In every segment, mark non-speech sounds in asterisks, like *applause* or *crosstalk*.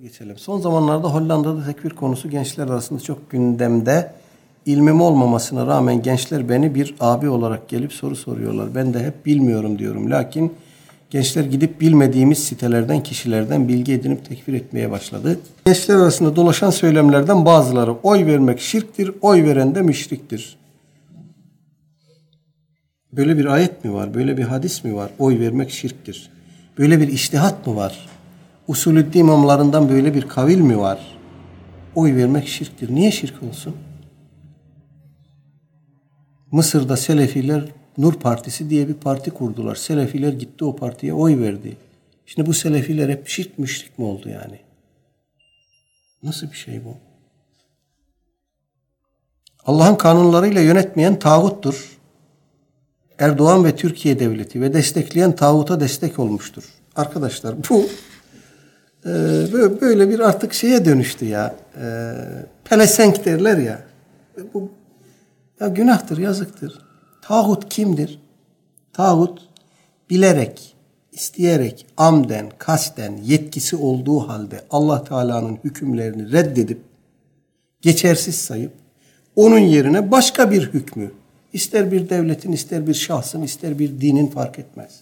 Geçelim. Son zamanlarda Hollanda'da tekfir konusu gençler arasında çok gündemde. İlmim olmamasına rağmen gençler beni bir abi olarak gelip soru soruyorlar. Ben de hep bilmiyorum diyorum. Lakin gençler gidip bilmediğimiz sitelerden, kişilerden bilgi edinip tekfir etmeye başladı. Gençler arasında dolaşan söylemlerden bazıları oy vermek şirktir, oy veren de müşriktir. Böyle bir ayet mi var? Böyle bir hadis mi var? Oy vermek şirktir. Böyle bir iştihat mı var? Usulüddin imamlarından böyle bir kavil mi var? Oy vermek şirktir. Niye şirk olsun? Mısır'da Selefiler Nur Partisi diye bir parti kurdular. Selefiler gitti o partiye oy verdi. Şimdi bu Selefiler hep şirk müşrik mi oldu yani? Nasıl bir şey bu? Allah'ın kanunlarıyla yönetmeyen tağuttur. Erdoğan ve Türkiye devleti ve destekleyen tağuta destek olmuştur. Arkadaşlar bu e, böyle bir artık şeye dönüştü ya. E, pelesenk derler ya. Bu ya günahtır, yazıktır. Tağut kimdir? Tağut bilerek, isteyerek, amden, kasten, yetkisi olduğu halde Allah Teala'nın hükümlerini reddedip geçersiz sayıp onun yerine başka bir hükmü ister bir devletin, ister bir şahsın, ister bir dinin fark etmez.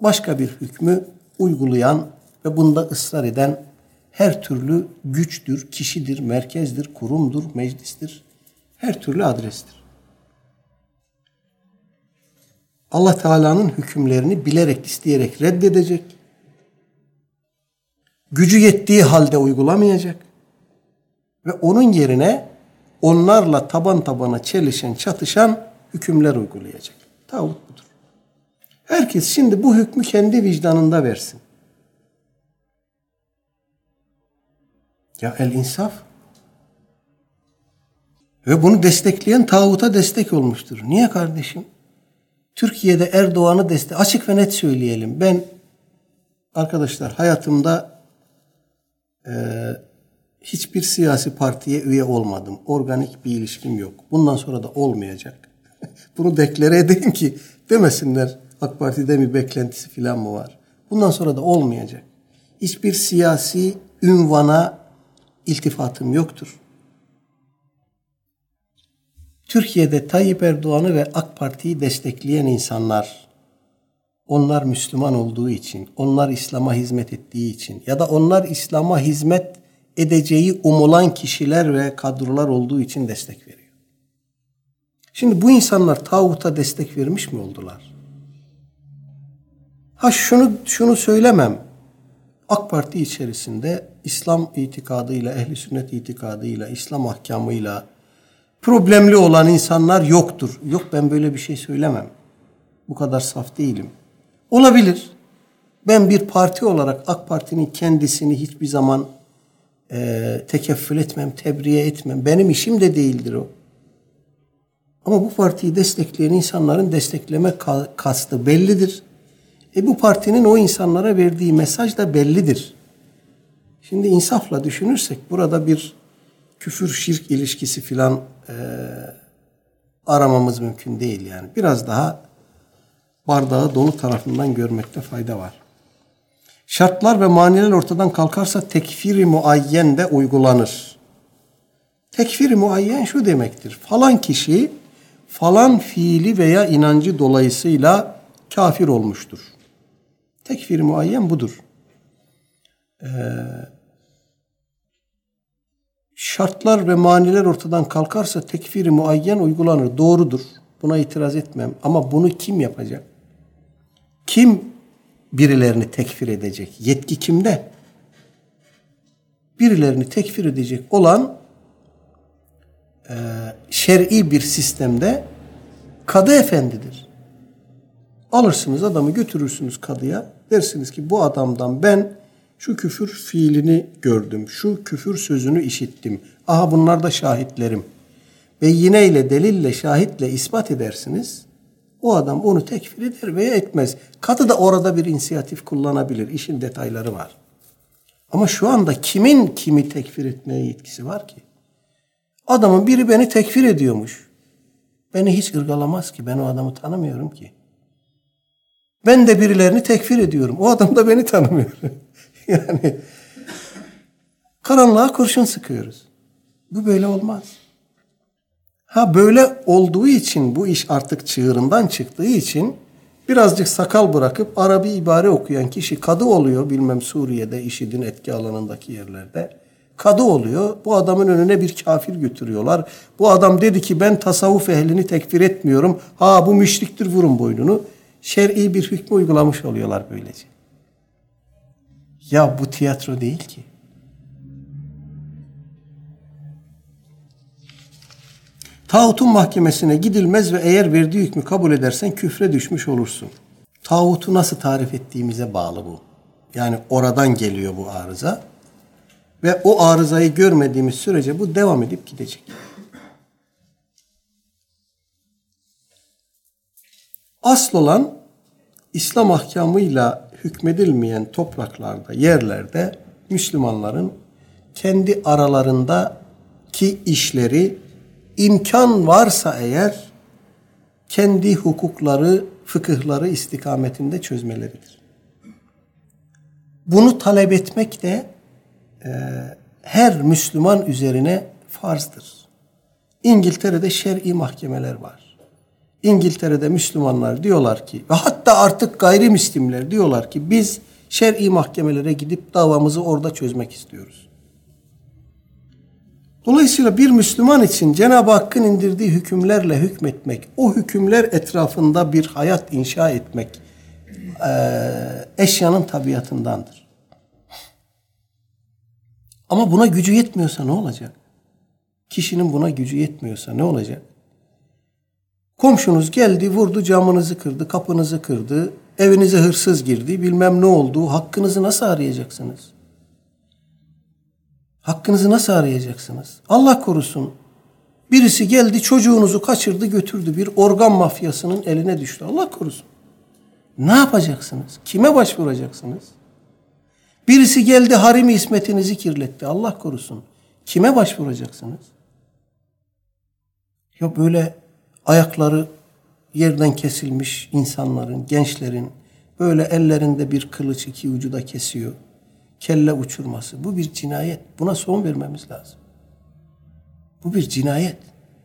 Başka bir hükmü uygulayan ve bunda ısrar eden her türlü güçtür, kişidir, merkezdir, kurumdur, meclistir. Her türlü adrestir. Allah Teala'nın hükümlerini bilerek, isteyerek reddedecek. Gücü yettiği halde uygulamayacak. Ve onun yerine onlarla taban tabana çelişen, çatışan hükümler uygulayacak. Tağut budur. Herkes şimdi bu hükmü kendi vicdanında versin. Ya el insaf. Ve bunu destekleyen tağuta destek olmuştur. Niye kardeşim? Türkiye'de Erdoğan'ı destek açık ve net söyleyelim. Ben arkadaşlar hayatımda e, hiçbir siyasi partiye üye olmadım. Organik bir ilişkim yok. Bundan sonra da olmayacak. *laughs* Bunu deklare edeyim ki demesinler AK Parti'de bir beklentisi falan mı var? Bundan sonra da olmayacak. Hiçbir siyasi ünvana iltifatım yoktur. Türkiye'de Tayyip Erdoğan'ı ve AK Parti'yi destekleyen insanlar, onlar Müslüman olduğu için, onlar İslam'a hizmet ettiği için ya da onlar İslam'a hizmet edeceği umulan kişiler ve kadrolar olduğu için destek veriyor. Şimdi bu insanlar tağuta destek vermiş mi oldular? Ha şunu şunu söylemem. AK Parti içerisinde İslam itikadıyla, ehli sünnet itikadıyla, İslam ahkamıyla problemli olan insanlar yoktur. Yok ben böyle bir şey söylemem. Bu kadar saf değilim. Olabilir. Ben bir parti olarak AK Parti'nin kendisini hiçbir zaman e, tekeffül etmem, tebriğe etmem. Benim işim de değildir o. Ama bu partiyi destekleyen insanların destekleme kastı bellidir. E bu partinin o insanlara verdiği mesaj da bellidir. Şimdi insafla düşünürsek burada bir küfür şirk ilişkisi filan e, aramamız mümkün değil yani. Biraz daha bardağı dolu tarafından görmekte fayda var. Şartlar ve maniler ortadan kalkarsa tekfiri muayyen de uygulanır. Tekfiri muayyen şu demektir. Falan kişi falan fiili veya inancı dolayısıyla kafir olmuştur. Tekfir muayyen budur. Ee, şartlar ve maniler ortadan kalkarsa tekfiri muayyen uygulanır. Doğrudur. Buna itiraz etmem. Ama bunu kim yapacak? Kim birilerini tekfir edecek? Yetki kimde? Birilerini tekfir edecek olan e, şer'i bir sistemde kadı efendidir. Alırsınız adamı götürürsünüz kadıya. Dersiniz ki bu adamdan ben şu küfür fiilini gördüm. Şu küfür sözünü işittim. Aha bunlar da şahitlerim. Ve yine ile delille şahitle ispat edersiniz. O adam onu tekfir eder veya etmez. Kadı da orada bir inisiyatif kullanabilir. İşin detayları var. Ama şu anda kimin kimi tekfir etmeye yetkisi var ki? Adamın biri beni tekfir ediyormuş. Beni hiç ırgalamaz ki. Ben o adamı tanımıyorum ki. Ben de birilerini tekfir ediyorum. O adam da beni tanımıyor. *laughs* *laughs* yani karanlığa kurşun sıkıyoruz. Bu böyle olmaz. Ha böyle olduğu için bu iş artık çığırından çıktığı için birazcık sakal bırakıp Arabi ibare okuyan kişi kadı oluyor bilmem Suriye'de IŞİD'in etki alanındaki yerlerde. Kadı oluyor. Bu adamın önüne bir kafir götürüyorlar. Bu adam dedi ki ben tasavvuf ehlini tekfir etmiyorum. Ha bu müşriktir vurun boynunu. Şer'i bir hükmü uygulamış oluyorlar böylece. Ya bu tiyatro değil ki. Tağutun mahkemesine gidilmez ve eğer verdiği hükmü kabul edersen küfre düşmüş olursun. Tağutu nasıl tarif ettiğimize bağlı bu. Yani oradan geliyor bu arıza. Ve o arızayı görmediğimiz sürece bu devam edip gidecek. Asıl olan İslam ahkamıyla hükmedilmeyen topraklarda, yerlerde Müslümanların kendi aralarındaki işleri imkan varsa eğer kendi hukukları, fıkıhları istikametinde çözmeleridir. Bunu talep etmek de e, her Müslüman üzerine farzdır. İngiltere'de şer'i mahkemeler var. İngiltere'de Müslümanlar diyorlar ki ve hatta artık gayrimüslimler diyorlar ki biz şer'i mahkemelere gidip davamızı orada çözmek istiyoruz. Dolayısıyla bir Müslüman için Cenab-ı Hakk'ın indirdiği hükümlerle hükmetmek, o hükümler etrafında bir hayat inşa etmek eşyanın tabiatındandır. Ama buna gücü yetmiyorsa ne olacak? Kişinin buna gücü yetmiyorsa ne olacak? Komşunuz geldi, vurdu, camınızı kırdı, kapınızı kırdı, evinize hırsız girdi, bilmem ne oldu. Hakkınızı nasıl arayacaksınız? Hakkınızı nasıl arayacaksınız? Allah korusun. Birisi geldi çocuğunuzu kaçırdı götürdü. Bir organ mafyasının eline düştü. Allah korusun. Ne yapacaksınız? Kime başvuracaksınız? Birisi geldi harimi ismetinizi kirletti. Allah korusun. Kime başvuracaksınız? Ya böyle ayakları yerden kesilmiş insanların, gençlerin böyle ellerinde bir kılıç iki ucu da kesiyor kelle uçurması. Bu bir cinayet. Buna son vermemiz lazım. Bu bir cinayet.